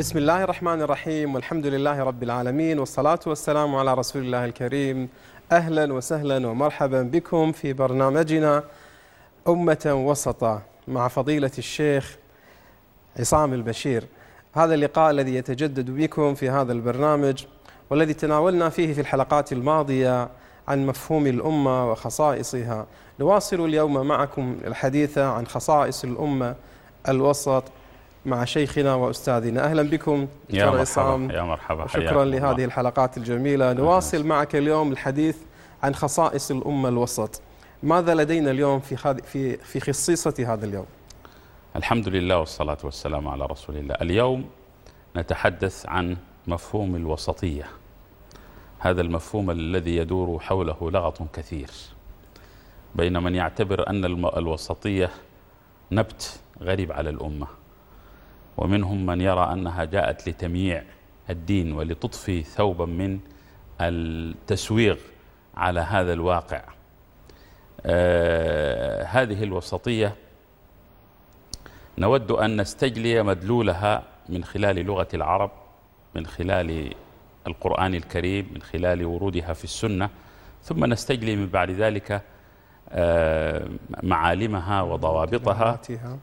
بسم الله الرحمن الرحيم والحمد لله رب العالمين والصلاة والسلام على رسول الله الكريم أهلا وسهلا ومرحبا بكم في برنامجنا أمة وسطة مع فضيلة الشيخ عصام البشير هذا اللقاء الذي يتجدد بكم في هذا البرنامج والذي تناولنا فيه في الحلقات الماضية عن مفهوم الأمة وخصائصها نواصل اليوم معكم الحديث عن خصائص الأمة الوسط مع شيخنا وأستاذنا. أهلا بكم يا مرحبا يا مرحبا شكرا لهذه الحلقات الجميلة. نواصل معك اليوم الحديث عن خصائص الأمة الوسط. ماذا لدينا اليوم في في في خصيصة هذا اليوم؟ الحمد لله والصلاة والسلام على رسول الله. اليوم نتحدث عن مفهوم الوسطية. هذا المفهوم الذي يدور حوله لغط كثير. بين من يعتبر أن الوسطية نبت غريب على الأمة. ومنهم من يرى أنها جاءت لتمييع الدين ولتطفي ثوبا من التسويغ على هذا الواقع. آه هذه الوسطية نود أن نستجلي مدلولها من خلال لغة العرب من خلال القرآن الكريم من خلال ورودها في السنة ثم نستجلي من بعد ذلك معالمها وضوابطها.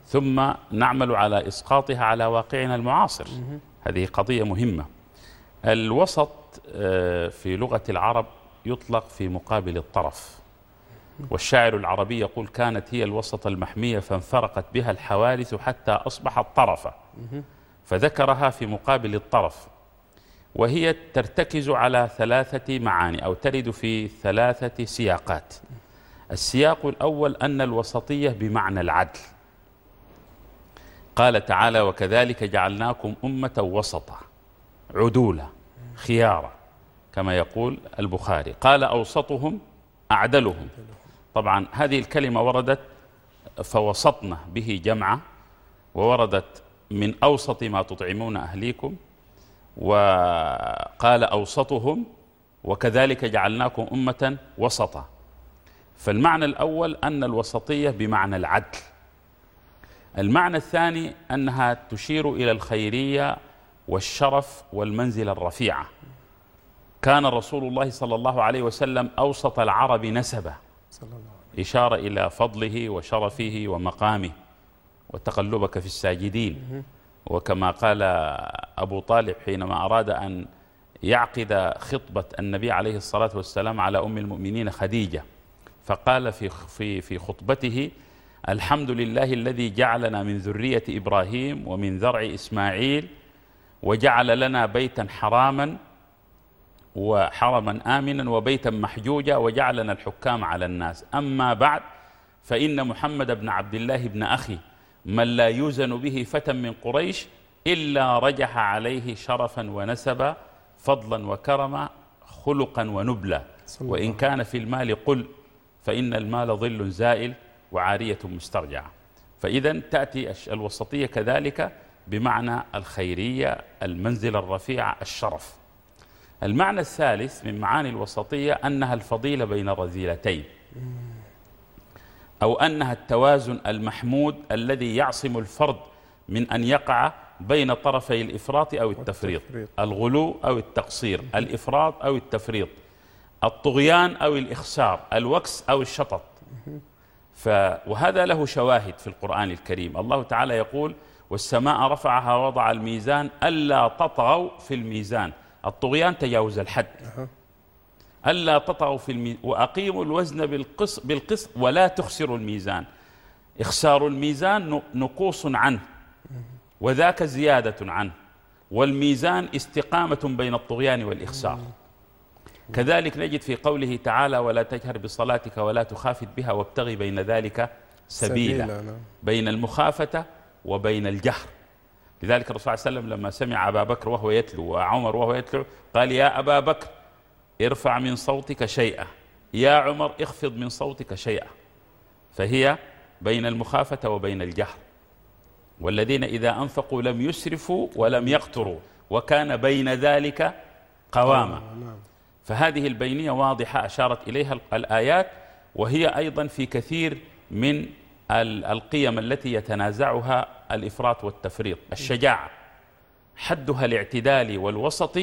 ثم نعمل على إسقاطها على واقعنا المعاصر. هذه قضية مهمة. الوسط آه، في لغة العرب يطلق في مقابل الطرف. والشاعر العربي يقول كانت هي الوسط المحمية فانفرقت بها الحوادث حتى أصبحت طرفا فذكرها في مقابل الطرف. وهي ترتكز على ثلاثة معاني أو ترد في ثلاثة سياقات. السياق الأول أن الوسطية بمعنى العدل. قال تعالى وكذلك جعلناكم أمة وسطا عدولا خيارا كما يقول البخاري. قال أوسطهم أعدلهم. طبعا هذه الكلمة وردت فوسطنا به جمعة ووردت من أوسط ما تطعمون أهليكم. وقال أوسطهم وكذلك جعلناكم أمة وسطا. فالمعنى الأول أن الوسطية بمعنى العدل. المعنى الثاني أنها تشير إلى الخيرية والشرف والمنزلة الرفيعة. كان رسول الله صلى الله عليه وسلم أوسط العرب نسبة. إشارة إلى فضله وشرفه ومقامه وتقلبك في الساجدين. وكما قال أبو طالب حينما أراد أن يعقد خطبة النبي عليه الصلاة والسلام على أم المؤمنين خديجة. فقال في في في خطبته الحمد لله الذي جعلنا من ذرية إبراهيم ومن ذرع إسماعيل وجعل لنا بيتا حراما وحرما آمنا وبيتا محجوجا وجعلنا الحكام على الناس. أما بعد فإن محمد بن عبد الله بن أخي من لا يوزن به فتى من قريش إلا رجح عليه شرفا ونسبا فضلا وكرما خلقا ونبلا. وإن كان في المال قل فإن المال ظل زائل وعارية مسترجعة. فإذا تأتي الوسطية كذلك بمعنى الخيرية المنزل الرفيع الشرف. المعنى الثالث من معاني الوسطية أنها الفضيلة بين الرذيلتين أو أنها التوازن المحمود الذي يعصم الفرد من أن يقع بين طرفي الإفراط أو التفريط. الغلو أو التقصير. الإفراط أو التفريط. الطغيان أو الإخسار الوكس أو الشطط. ف وهذا له شواهد في القرآن الكريم. الله تعالى يقول والسماء رفعها وضع الميزان ألا تطغوا في الميزان. الطغيان تجاوز الحد. ألا تطغوا في الميزان وأقيموا الوزن بالقسط, بالقسط ولا تخسروا الميزان. إخسار الميزان نقوص عنه. وذاك زيادة عنه. والميزان استقامة بين الطغيان والإخسار. كذلك نجد في قوله تعالى ولا تجهر بصلاتك ولا تخافت بها وابتغي بين ذلك سبيلا, سبيلا نعم. بين المخافة وبين الجهر. لذلك الرسول صلى الله عليه وسلم لما سمع أبا بكر وهو يتلو وعمر وهو يتلو قال يا أبا بكر ارفع من صوتك شيئا. يا عمر اخفض من صوتك شيئا. فهي بين المخافة وبين الجهر. والذين إذا أنفقوا لم يسرفوا ولم يقتروا وكان بين ذلك قواما. فهذه البينية واضحة أشارت إليها الآيات وهي أيضا في كثير من القيم التي يتنازعها الإفراط والتفريط الشجاعة. حدها الاعتدال والوسط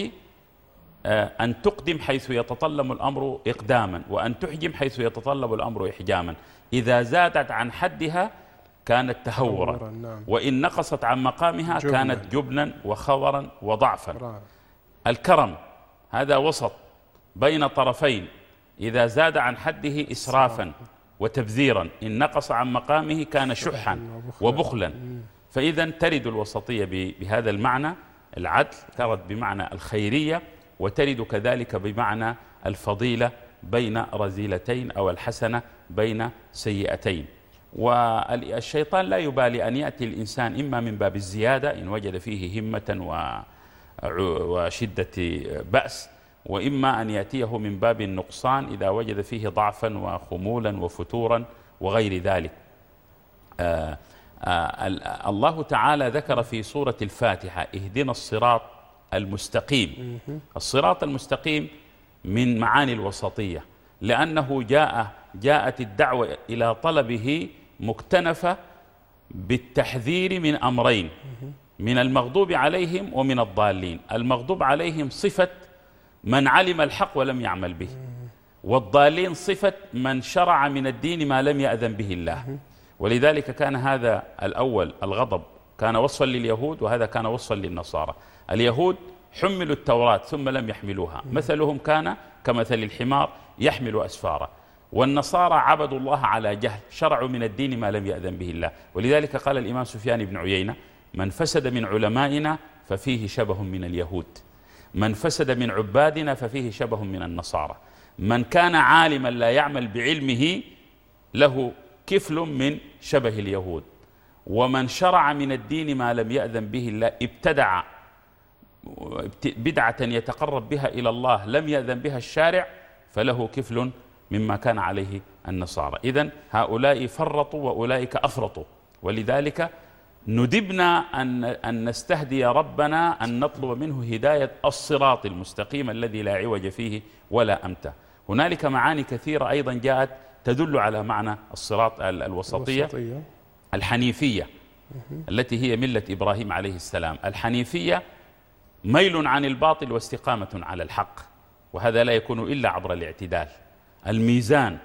آه، أن تقدم حيث يتطلب الأمر إقداما وأن تحجم حيث يتطلب الأمر إحجاما. إذا زادت عن حدها كانت تهورا نعم. وإن نقصت عن مقامها. كانت جبنا وخورا وضعفا. الكرم هذا وسط. بين طرفين إذا زاد عن حده إسرافا وتبذيرا إن نقص عن مقامه كان شحا وبخلا. فإذا ترد الوسطية بهذا المعنى العدل ترد بمعنى الخيرية وترد كذلك بمعنى الفضيلة بين رزيلتين أو الحسنة بين سيئتين. والشيطان لا يبالي أن يأتي الإنسان إما من باب الزيادة إن وجد فيه همة وشدة بأس وإما أن يأتيه من باب النقصان إذا وجد فيه ضعفا وخمولا وفتورا وغير ذلك. آآ آآ الله تعالى ذكر في سورة الفاتحة اهدنا الصراط المستقيم. الصراط المستقيم من معاني الوسطية لأنه جاء جاءت الدعوة إلى طلبه مكتنفة بالتحذير من أمرين من المغضوب عليهم ومن الضالين. المغضوب عليهم صفة من علم الحق ولم يعمل به. والضالين صفة من شرع من الدين ما لم يأذن به الله. ولذلك كان هذا الأول الغضب كان وصفا لليهود وهذا كان وصفا للنصارى. اليهود حملوا التوراة ثم لم يحملوها. مثلهم كان كمثل الحمار يحمل أسفارا والنصارى عبدوا الله على جهل شرعوا من الدين ما لم يأذن به الله. ولذلك قال الإمام سفيان بن عيينة من فسد من علمائنا ففيه شبه من اليهود. من فسد من عبادنا ففيه شبه من النصارى. من كان عالما لا يعمل بعلمه له كفل من شبه اليهود. ومن شرع من الدين ما لم يأذن به الله ابتدع بدعة يتقرب بها إلى الله لم يأذن بها الشارع فله كفل مما كان عليه النصارى. إذا هؤلاء فرطوا وأولئك أفرطوا. ولذلك ندبنا أن, أن نستهدي ربنا أن نطلب منه هداية الصراط المستقيم الذي لا عوج فيه ولا أمته. هنالك معاني كثيرة أيضا جاءت تدل على معنى الصراط الوسطية الوسطية. الحنيفية التي هي ملة إبراهيم عليه السلام. الحنيفية ميل عن الباطل واستقامة على الحق وهذا لا يكون إلا عبر الاعتدال. الميزان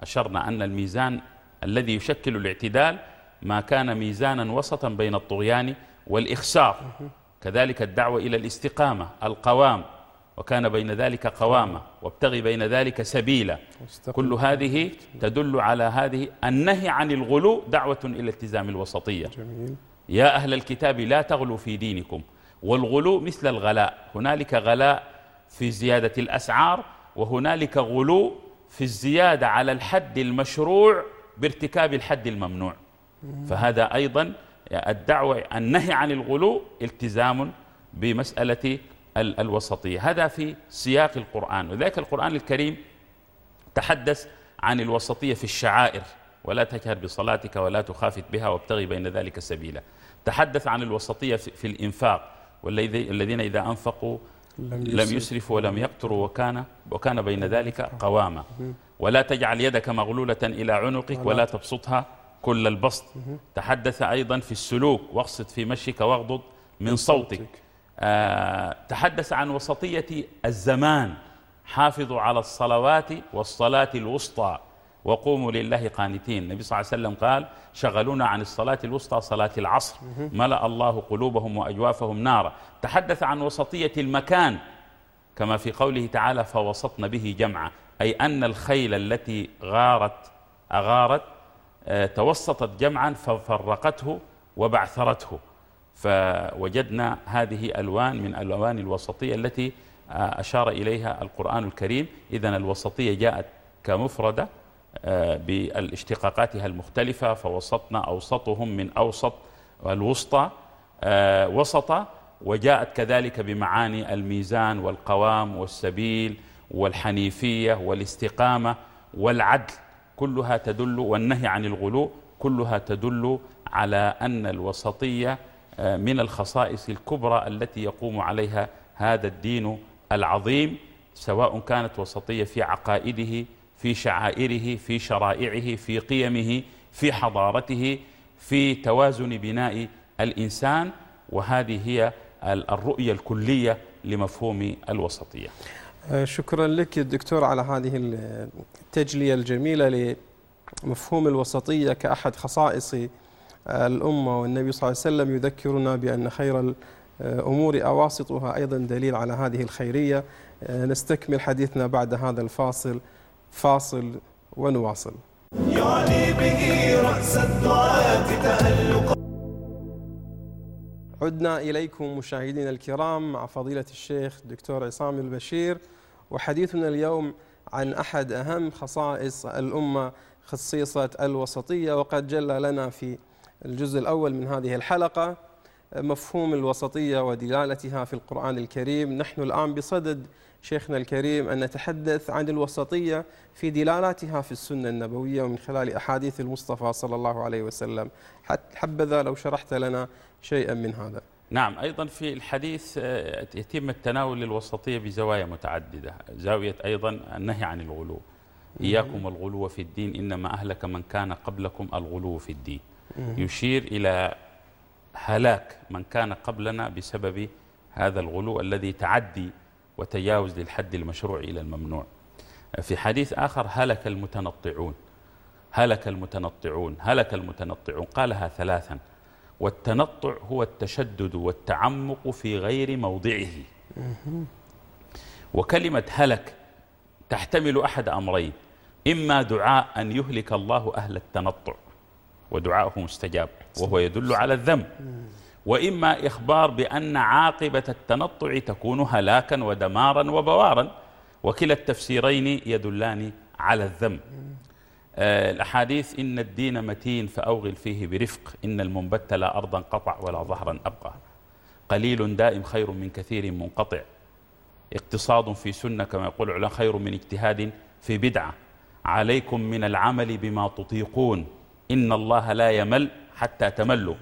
أشرنا أن الميزان الذي يشكل الاعتدال ما كان ميزانا وسطا بين الطغيان والإخسار. كذلك الدعوة إلى الاستقامة القوام. وكان بين ذلك قوامة وابتغي بين ذلك سبيلا. كل هذه تدل على هذه النهي عن الغلو دعوة إلى التزام الوسطية. يا أهل الكتاب لا تغلوا في دينكم. والغلو مثل الغلاء. هنالك غلاء في زيادة الأسعار وهنالك غلو في الزيادة على الحد المشروع بارتكاب الحد الممنوع. فهذا أيضا الدعوة النهي عن الغلو التزام بمسألة الوسطية. هذا في سياق القرآن. وذلك القرآن الكريم تحدث عن الوسطية في الشعائر. ولا تجهر بصلاتك ولا تخافت بها وابتغي بين ذلك سبيلا. تحدث عن الوسطية في الإنفاق. والذين إذا أنفقوا لم يسرفوا ولم يقتروا وكان وكان بين ذلك قواما. ولا تجعل يدك مغلولة إلى عنقك ولا تبسطها كل البسط. تحدث أيضا في السلوك واقصد في مشيك واغضض من صوتك. آه تحدث عن وسطية الزمان. حافظوا على الصلوات والصلاة الوسطى. وقوموا لله قانتين. النبي صلى الله عليه وسلم قال شغلونا عن الصلاة الوسطى صلاة العصر. ملأ الله قلوبهم وأجوافهم نارا. تحدث عن وسطية المكان. كما في قوله تعالى فوسطن به جمعا. أي أن الخيل التي غارت أغارت توسطت جمعا ففرقته وبعثرته. فوجدنا هذه ألوان من ألوان الوسطية التي آه، أشار إليها القرآن الكريم. إذا الوسطية جاءت كمفردة آه، بالاشتقاقاتها المختلفة. فوسطنا أوسطهم من أوسط الوسطى وسط وجاءت كذلك بمعاني الميزان والقوام والسبيل والحنيفية والاستقامة والعدل. كلها تدل والنهي عن الغلو كلها تدل على أن الوسطية آه، من الخصائص الكبرى التي يقوم عليها هذا الدين العظيم سواء كانت وسطية في عقائده في شعائره في شرائعه في قيمه في حضارته في توازن بناء الإنسان وهذه هي الرؤية الكلية لمفهوم الوسطية. شكرا لك دكتور على هذه التجلية الجميلة لمفهوم الوسطية كأحد خصائص الأمة. والنبي صلى الله عليه وسلم يذكرنا بأن خير الأمور أواسطها أيضا دليل على هذه الخيرية. آه، نستكمل حديثنا بعد هذا الفاصل فاصل ونواصل. يعني به رأس الدعاة تألق عدنا إليكم مشاهدينا الكرام مع فضيلة الشيخ دكتور عصام البشير وحديثنا اليوم عن أحد أهم خصائص الأمة خصيصة الوسطية وقد جل لنا في الجزء الأول من هذه الحلقة مفهوم الوسطية ودلالتها في القرآن الكريم. نحن الآن بصدد شيخنا الكريم أن نتحدث عن الوسطية في دلالاتها في السنة النبوية ومن خلال أحاديث المصطفى صلى الله عليه وسلم. حبذا لو شرحت لنا شيئا من هذا. نعم أيضا في الحديث آه، يتم التناول للوسطية بزوايا متعددة. زاوية أيضا النهي عن الغلو. إياكم الغلو في الدين إنما أهلك من كان قبلكم الغلو في الدين. يشير إلى هلاك من كان قبلنا بسبب هذا الغلو الذي تعدي وتجاوز للحد المشروع إلى الممنوع. في حديث آخر هلك المتنطعون. هلك المتنطعون. هلك المتنطعون. قالها ثلاثا. والتنطع هو التشدد والتعمق في غير موضعه. وكلمة هلك تحتمل أحد أمرين إما دعاء أن يهلك الله أهل التنطع ودعاؤه مستجاب وهو يدل على الذنب وإما إخبار بأن عاقبة التنطع تكون هلاكا ودمارا وبوارا وكلا التفسيرين يدلان على الذنب. الأحاديث إن الدين متين فأوغل فيه برفق إن المنبت لا أرضا قطع ولا ظهرا أبقى. قليل دائم خير من كثير منقطع. اقتصاد في سنة كما يقول العلماء خير من اجتهاد في بدعة. عليكم من العمل بما تطيقون. إن الله لا يمل حتى تملوا.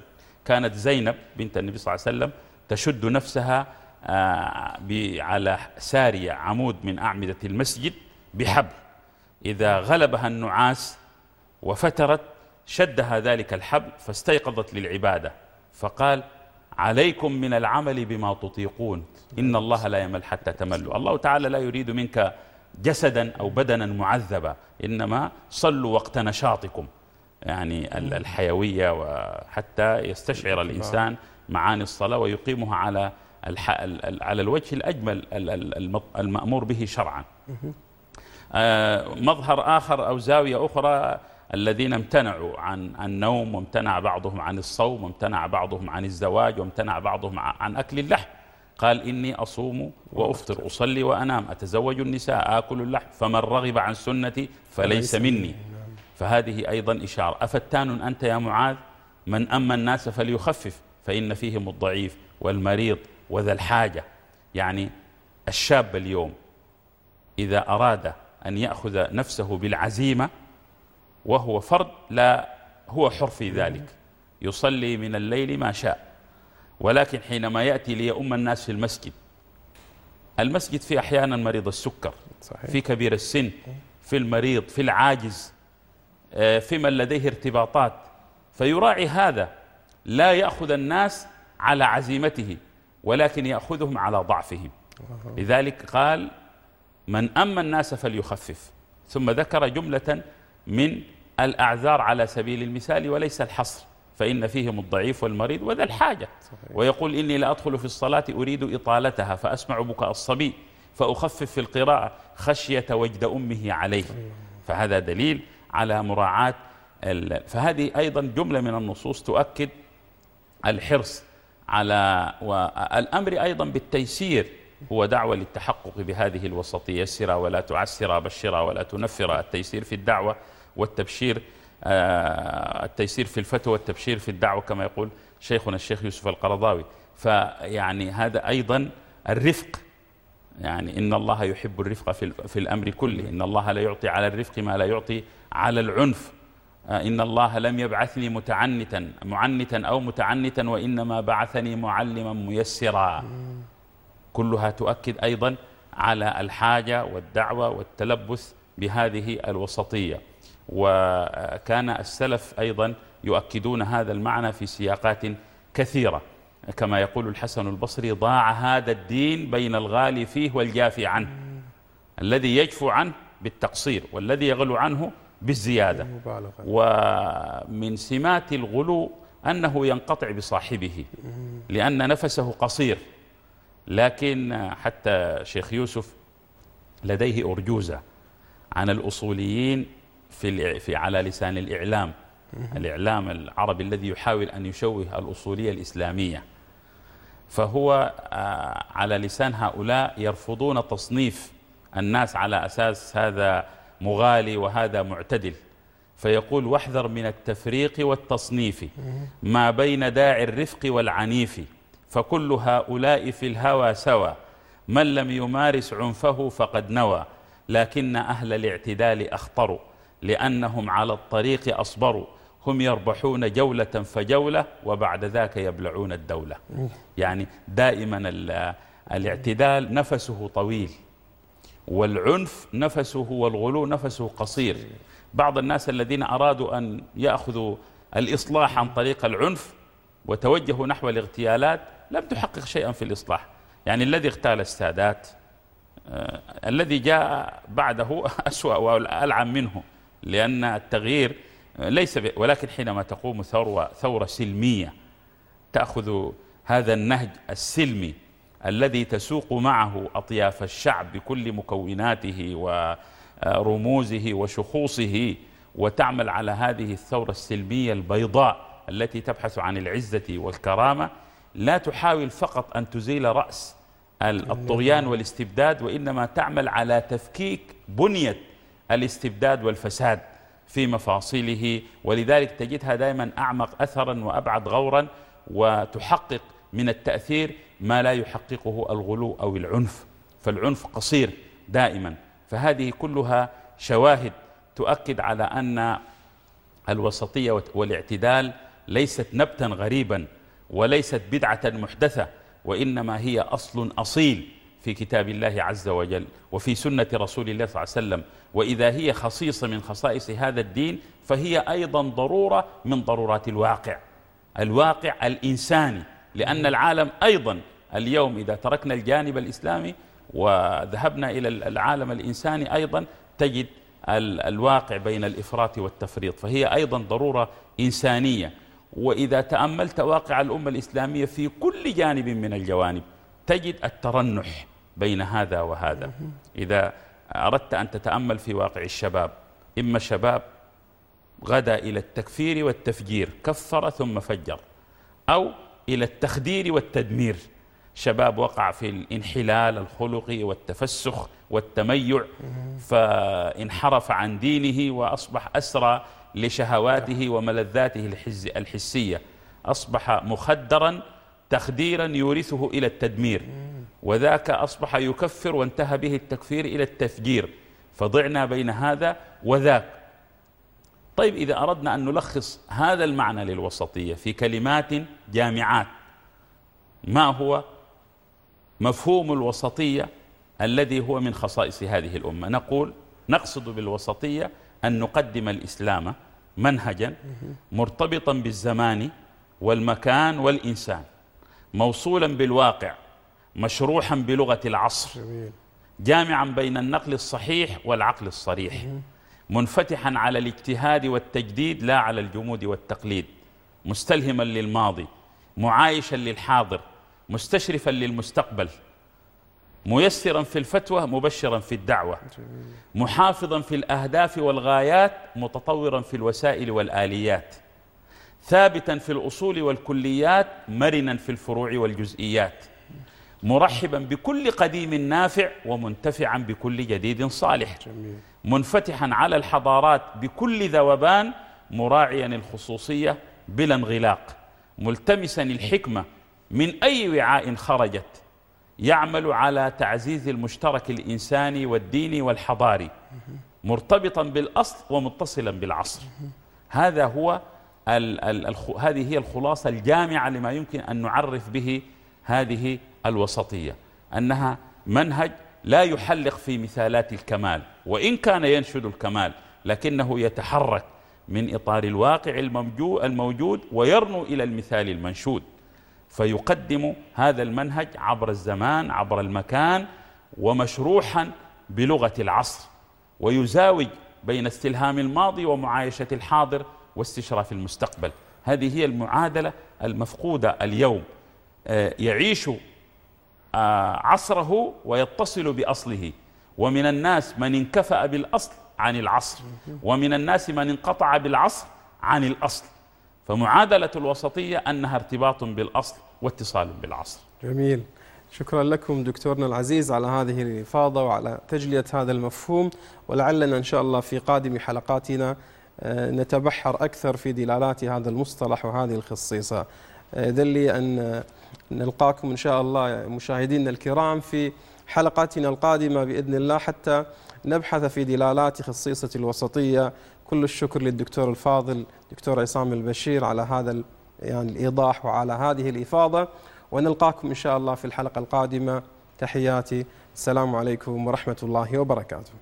كانت زينب بنت النبي صلى الله عليه وسلم تشد نفسها آه، على سارية عمود من أعمدة المسجد بحبل. إذا غلبها النعاس وفترت شدها ذلك الحبل فاستيقظت للعبادة. فقال عليكم من العمل بما تطيقون. إن الله لا يمل حتى تملوا. الله تعالى لا يريد منك جسدا أو بدنا معذبا إنما صلوا وقت نشاطكم. يعني الحيوية وحتى يستشعر الإنسان معاني الصلاة ويقيمها على على الوجه الأجمل المأمور به شرعا. مظهر آخر أو زاوية أخرى الذين امتنعوا عن النوم وامتنع بعضهم عن الصوم وامتنع بعضهم عن الزواج وامتنع بعضهم عن أكل اللحم. قال إني أصوم وأفطر أصلي وأنام أتزوج النساء آكل اللحم فمن رغب عن سنتي فليس مني. فهذه أيضا إشارة. أفتان أنت يا معاذ؟ من أما الناس فليخفف فإن فيهم الضعيف والمريض وذا الحاجة. يعني الشاب اليوم إذا أراد أن يأخذ نفسه بالعزيمة وهو فرد لا هو حر في ذلك. يصلي من الليل ما شاء. ولكن حينما يأتي ليؤم الناس في المسجد المسجد فيه أحيانا مريض السكر صحيح. في كبير السن في المريض في العاجز آه، في من لديه ارتباطات. فيراعي هذا. لا يأخذ الناس على عزيمته ولكن يأخذهم على ضعفهم. لذلك قال من أما الناس فليخفف. ثم ذكر جملة من الأعذار على سبيل المثال وليس الحصر فإن فيهم الضعيف والمريض وذا الحاجة. ويقول إني لأدخل في الصلاة أريد إطالتها فأسمع بكاء الصبي فأخفف في القراءة خشية وجد أمه عليه. فهذا دليل على مراعاة فهذه أيضا جملة من النصوص تؤكد الحرص على والأمر أيضا بالتيسير هو دعوة للتحقق بهذه الوسطية يسر ولا تعسر بشر ولا تنفر. التيسير في الدعوة والتبشير آه، التيسير في الفتوى والتبشير في الدعوة كما يقول شيخنا الشيخ يوسف القرضاوي. فيعني هذا أيضا الرفق. يعني إن الله يحب الرفق في, في الأمر كله. إن الله لا يعطي على الرفق ما لا يعطي على العنف. آه، إن الله لم يبعثني متعنتا معنتا أو متعنتا وإنما بعثني معلما ميسرا. كلها تؤكد أيضا على الحاجة والدعوة والتلبث بهذه الوسطية. وكان السلف أيضا يؤكدون هذا المعنى في سياقات كثيرة. كما يقول الحسن البصري ضاع هذا الدين بين الغالي فيه والجافي عنه. الذي يجفو عنه بالتقصير والذي يغلو عنه بالزيادة. ومن سمات الغلو أنه ينقطع بصاحبه لأن نفسه قصير. لكن حتى شيخ يوسف لديه أرجوزة عن الأصوليين في, في على لسان الإعلام. الإعلام العربي الذي يحاول أن يشوه الأصولية الإسلامية. فهو آه، على لسان هؤلاء يرفضون تصنيف الناس على أساس هذا مغالي وهذا معتدل. فيقول واحذر من التفريق والتصنيف ما بين داعي الرفق والعنيف. فكل هؤلاء في الهوى سوى. من لم يمارس عنفه فقد نوى. لكن أهل الاعتدال أخطروا لأنهم على الطريق أصبروا. هم يربحون جولة فجولة وبعد ذاك يبلعون الدولة. يعني دائما الاعتدال نفسه طويل والعنف نفسه والغلو نفسه قصير. بعض الناس الذين أرادوا أن يأخذوا الإصلاح عن طريق العنف وتوجهوا نحو الاغتيالات لم تحقق شيئا في الإصلاح. يعني الذي اغتال السادات آه الذي جاء بعده أسوأ وألعن منه لأن التغيير ليس ولكن حينما تقوم ثورة, ثورة سلمية تأخذ هذا النهج السلمي الذي تسوق معه أطياف الشعب بكل مكوناته ورموزه وشخوصه وتعمل على هذه الثورة السلمية البيضاء التي تبحث عن العزة والكرامة. لا تحاول فقط أن تزيل رأس الطغيان والاستبداد وإنما تعمل على تفكيك بنية الاستبداد والفساد في مفاصله. ولذلك تجدها دائما أعمق أثرا وأبعد غورا وتحقق من التأثير ما لا يحققه الغلو أو العنف. فالعنف قصير دائما. فهذه كلها شواهد تؤكد على أن الوسطية والإعتدال ليست نبتا غريبا وليست بدعة محدثة وإنما هي أصل أصيل في كتاب الله عز وجل وفي سنة رسول الله صلى الله عليه وسلم. وإذا هي خصيصة من خصائص هذا الدين فهي أيضا ضرورة من ضرورات الواقع. الواقع الإنساني لأن العالم أيضا اليوم إذا تركنا الجانب الإسلامي وذهبنا إلى العالم الإنساني أيضا تجد الواقع بين الإفراط والتفريط. فهي أيضا ضرورة إنسانية. وإذا تأملت واقع الأمة الإسلامية في كل جانب من الجوانب تجد الترنح بين هذا وهذا. إذا أردت أن تتأمل في واقع الشباب إما شباب غدا إلى التكفير والتفجير كفر ثم فجر أو إلى التخدير والتدمير. شباب وقع في الانحلال الخلقي والتفسخ والتميع فانحرف عن دينه وأصبح أسرى لشهواته وملذاته الحسية. أصبح مخدرا تخديرا يورثه إلى التدمير. وذاك أصبح يكفر وانتهى به التكفير إلى التفجير. فضعنا بين هذا وذاك. طيب إذا أردنا أن نلخص هذا المعنى للوسطية في كلمات جامعات ما هو مفهوم الوسطية الذي هو من خصائص هذه الأمة؟ نقول نقصد بالوسطية أن نقدم الإسلام منهجا مرتبطا بالزمان والمكان والإنسان موصولا بالواقع مشروحا بلغة العصر جامعا بين النقل الصحيح والعقل الصريح منفتحا على الاجتهاد والتجديد لا على الجمود والتقليد مستلهما للماضي معايشا للحاضر مستشرفا للمستقبل. ميسرا في الفتوى مبشرا في الدعوة. محافظا في الأهداف والغايات متطورا في الوسائل والآليات. ثابتا في الأصول والكليات مرنا في الفروع والجزئيات. مرحبا بكل قديم نافع ومنتفعا بكل جديد صالح. منفتحا على الحضارات بكل ذوبان مراعيا الخصوصية بلا انغلاق. ملتمسا الحكمة من أي وعاء خرجت. يعمل على تعزيز المشترك الإنساني والديني والحضاري مرتبطا بالأصل ومتصلا بالعصر. هذا هو ال ال ال هذه هي الخلاصة الجامعة لما يمكن أن نعرف به هذه الوسطية أنها منهج لا يحلق في مثالات الكمال وإن كان ينشد الكمال لكنه يتحرك من إطار الواقع الموجود ويرنو إلى المثال المنشود. فيقدم هذا المنهج عبر الزمان عبر المكان ومشروحا بلغة العصر ويزاوج بين استلهام الماضي ومعايشة الحاضر واستشراف المستقبل. هذه هي المعادلة المفقودة اليوم. آه، يعيش آه، عصره ويتصل بأصله. ومن الناس من انكفأ بالأصل عن العصر. ومن الناس من انقطع بالعصر عن الأصل. فمعادلة الوسطية أنها ارتباط بالأصل واتصال بالعصر. جميل. شكرا لكم دكتورنا العزيز على هذه الإفاضة وعلى تجلية هذا المفهوم ولعلنا إن شاء الله في قادم حلقاتنا آه، نتبحر أكثر في دلالات هذا المصطلح وهذه الخصيصة. ذلي آه، أن نلقاكم إن شاء الله مشاهدينا الكرام في حلقاتنا القادمة بإذن الله حتى نبحث في دلالات خصيصة الوسطية كل الشكر للدكتور الفاضل دكتور عصام البشير على هذا يعني الإيضاح وعلى هذه الإفاضة. ونلقاكم إن شاء الله في الحلقة القادمة. تحياتي. السلام عليكم ورحمة الله وبركاته.